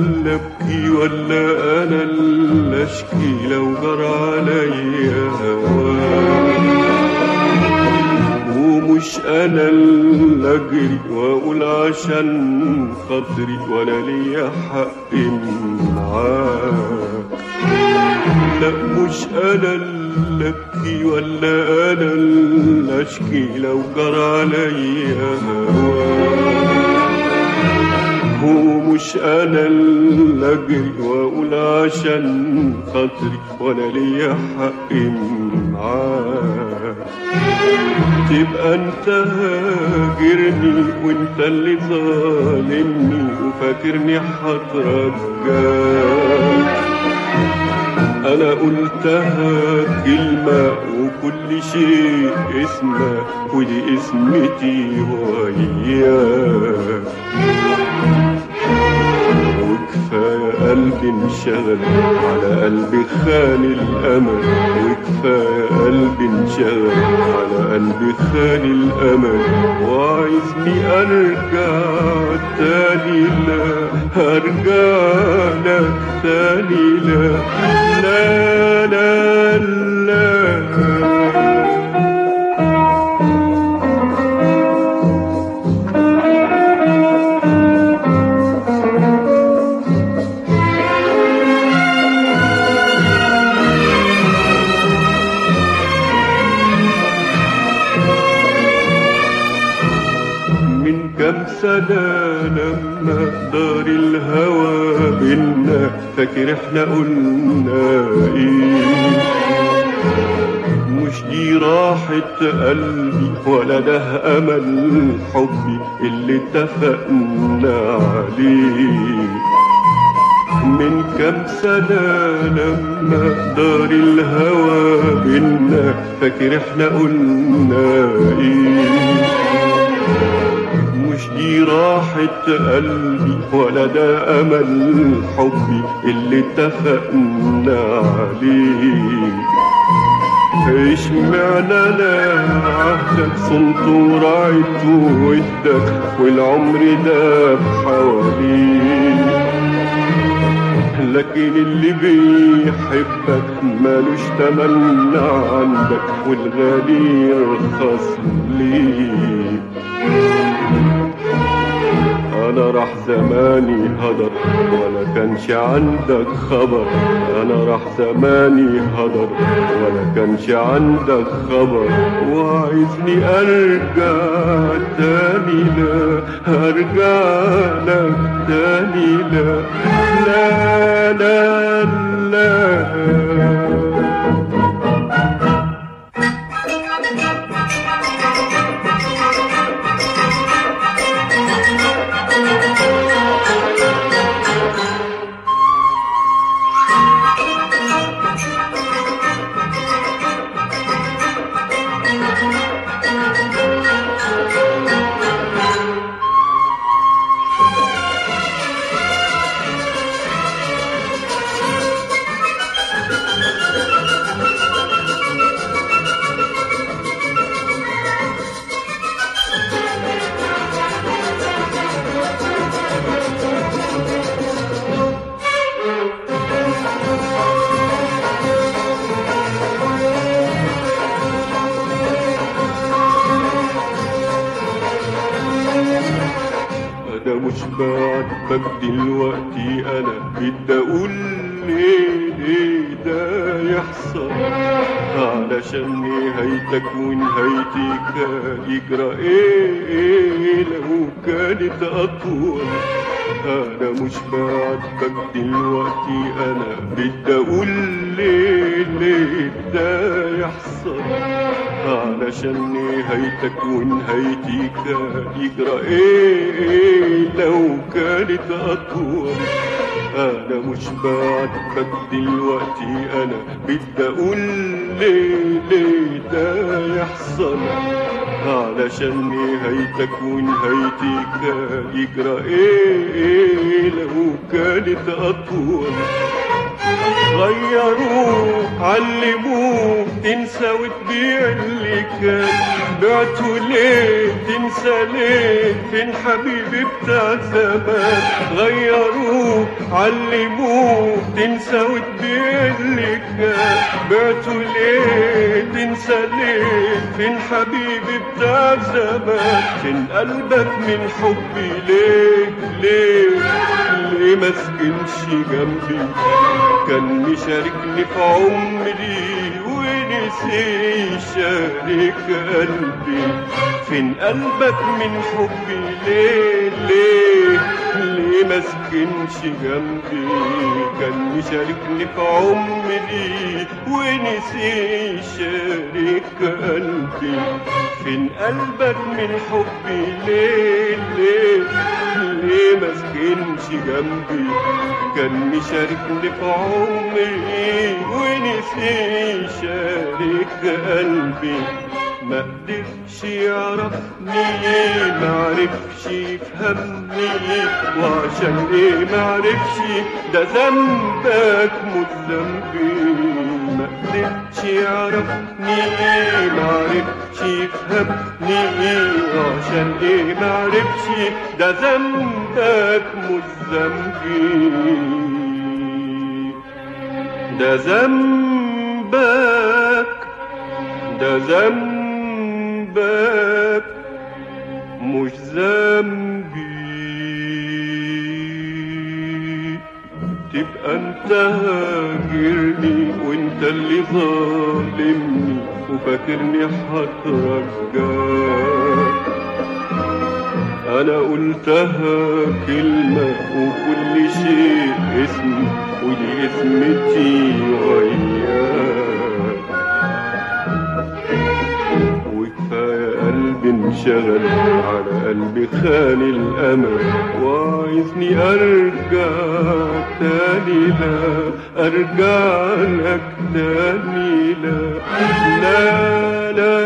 اللي ابكي ولا أنا اللي اشكي لو جرى عليا هواك ومش أنا اللي اجري وأقول عشان خاطري ولا ليا حق معاك. لا مش أنا اللي ابكي ولا أنا اللي اشكي لو جرى عليا هواك ومش أنا اللي اجري واقول عشان خاطري ولا ليا حق معاك تبقى أنت هاجرني وأنت اللي ظالمني وفاكرني هترجاك أنا قلتها كلمة وكل شيء اسمه ودي اسمتي وياك قلبي انشغل على قلبي خان الأمل وكفاية قلبي انشغل على قلبي خان الأمل وعايزني أرجع تاني لا أرجع لك تاني لا. لا لا سنة لما دار الهوى بينا فاكر إحنا قلنا إيه مش دي راحة قلبي ولا ده أمل حبي اللي اتفقنا عليه. من كم سنة لما دار الهوى بينا فاكر إحنا قلنا إيه مش دي راحة قلبي ولا ده أمل حبي اللي اتفقنا عليه. اشمعنى لا عهدك؟ صنت ورعيت وودك والعمر ده بحواليك لكن اللي بيحبك مالوش تمن عندك والغالي يرخص ليك أنا راح زماني هدر ولا كانش عندك خبر. أنا راح زماني هدر ولا كانش عندك خبر. وعايزني أرجع تاني لا أرجع لك تاني لا. لا لا لا أنا بعاتبك دلوقتي أنا بدي أقول ليه ده يحصل؟ علشان نهايتك ونهايتي كان يجرى إيه, إيه لو كانت اطول أنا مش بعاتبك دلوقتي أنا بدي أقول ليه ليه ده يحصل؟ علشان نهايتك ونهايتي كان يجرى إيه, لو كانت اطول أنا مش بعاتبك دلوقتي أنا بدي أقول ليه ليه ده يحصل. علشان نهايتك ونهايتي كان يجرى إيه, إيه لو كانت اطول غيروه علموه تنسى وتبيع اللي كان بعته ليه تنسى ليه فين حبيبي بتاع زمان غيروه علموه تنسى وتبيع اللي كان بعته ليه تنسى ليه فين حبيبي بتاع زمان فين قلبك من حبي؟ ليه؟ ليه؟ ليه ما سكنش جنبي؟ كان مشاركني في عمري. ونسي يشارك قلبي فين قلبك من حبي ليه ليه ليه ما سكنش جنبي كان مشاركني في عمري ونسي يشارك قلبي. فين قلبك من حبي ليه ليه ليه ما سكنش جنبي. كان مشاركني في عمري ونسي يشارك قلبي. ما قدرش يعرفني ما عرفش يفهمني. وعشان إيه ما عرفش؟ ده ذنبك مش ذنبي. ما قدرش يعرفني ما عرفش يفهمني إيه ما عرفش ده ذنبك مش ذنبي ده ذنبك ده ذنبك مش ذنبي تبقى انت هاجرني وانت اللي ظالمني وفاكرني هترجاك أنا قلتها كلمة وكل شيء اسم ودي اسمتي غياك وكفاية قلبي انشغل على قلبي خان الامل وعايزني ارجع تاني لا ارجع لك تاني لا. لا لا